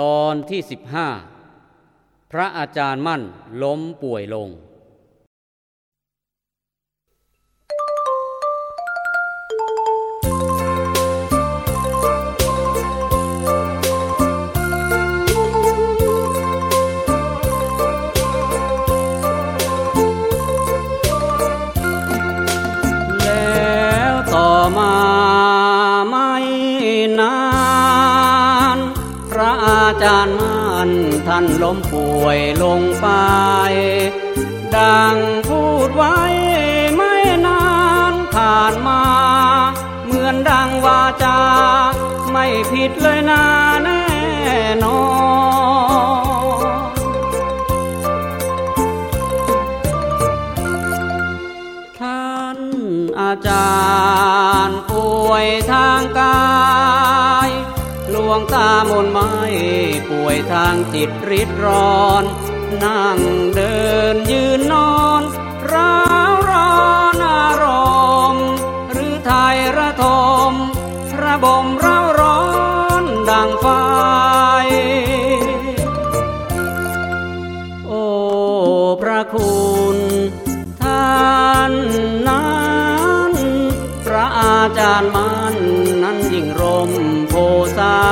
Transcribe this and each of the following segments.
ตอนที่สิบห้าพระอาจารย์มั่นล้มป่วยลง จารย์มั่นท่านล้มป่วยลงไป ดังพูดไว้ไม่นานผ่านมา เหมือนดังวาจา ไม่ผิดเลยนาแน่นอนท่านอาจารย์ป่วยทางกาย วงตามนไม้ป่วยทางจิตริดร้อน นั่งเดินยืนนอนร้าวร้อนอารมณ์หรือไทยระทมระบมเร้าร้อนดังไฟโอ้พระคุณท่านนั้นพระอาจารย์มันนั้นยิ่งรมโพสา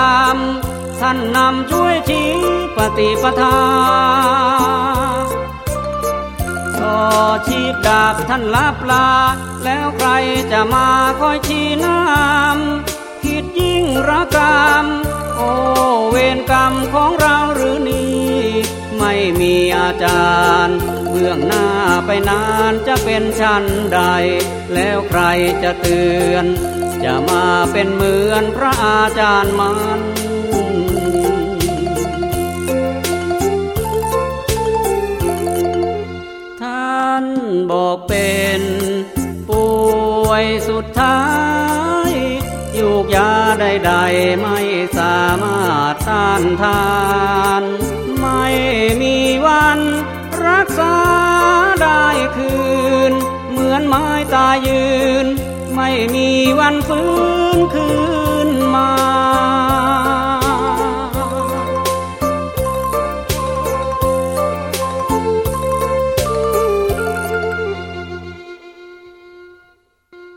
พระธรรมท่านนำช่วยชี้ปฏิปทาต่อชีพดาบท่านลับลา แล้วใครจะมาคอยชี้นำคิดยิ่งระกรรมโอเวรกรรมของเราหรือนี่ไม่มีอาจารย์ เบื้องหน้าไปนานจะเป็นชั้นใด แล้วใครจะเตือน จะมาเป็นเหมือนพระอาจารย์มันท่านบอกเป็นป่วยสุดท้ายยูกยาใดๆไม่สามารถต้านทาน ไม่มีวันรักษาได้คืน เหมือนไม้ตายยืน ไม่มีวันฟื้นคืนมา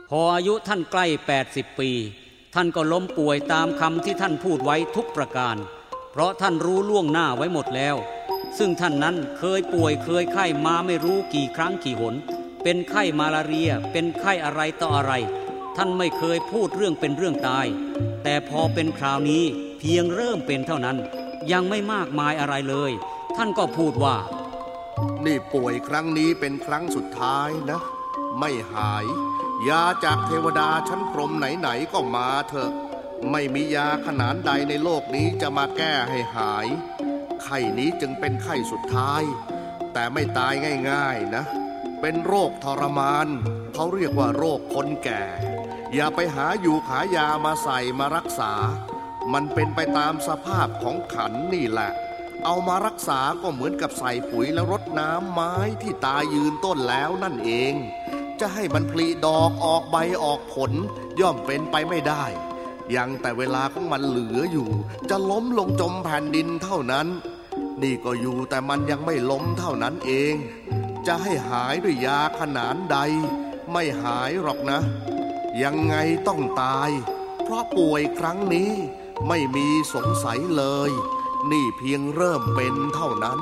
พออายุท่านใกล้ 80 ปี ท่านก็ล้มป่วยตามคำที่ท่านพูดไว้ทุกประการ เพราะท่านรู้ล่วงหน้าไว้หมดแล้ว ซึ่งท่านนั้นเคยป่วยเคยไข้มาไม่รู้กี่ครั้งกี่หน เป็นไข้มาลาเรีย เป็นไข้อะไรต่ออะไร ท่านไม่เคยพูดเรื่องเป็นเรื่องตาย แต่พอเป็นคราวนี้เพียงเริ่มเป็นเท่านั้น ยังไม่มากมายอะไรเลย ท่านก็พูดว่า นี่ป่วยครั้งนี้เป็นครั้งสุดท้ายนะ ไม่หาย ยาจากเทวดาชั้นพรหมไหนๆก็มาเถอะ ไม่มียาขนาดใดในโลกนี้จะมาแก้ให้หาย ไข้นี้จึงเป็นไข้สุดท้าย แต่ไม่ตายง่าย ๆ นะ เป็นโรคทรมาน เขาเรียกว่าโรคคนแก่ อย่าไปหาอยู่ขายามาใส่มารักษา มันเป็นไปตามสภาพของขันนี่แหละ เอามารักษาก็เหมือนกับใส่ปุ๋ยและรดน้ำไม้ที่ตายยืนต้นแล้วนั่นเอง จะให้มันผลิดอกออกใบออกผลย่อมเป็นไปไม่ได้ ยังแต่เวลาของมันเหลืออยู่ จะล้มลงจมแผ่นดินเท่านั้น นี่ก็อยู่แต่มันยังไม่ล้มเท่านั้นเอง จะให้หายด้วยยาขนาดใด ไม่หายหรอกนะ ยังไงต้องตาย เพราะป่วยครั้งนี้ไม่มีสงสัยเลย นี่เพียงเริ่มเป็นเท่านั้น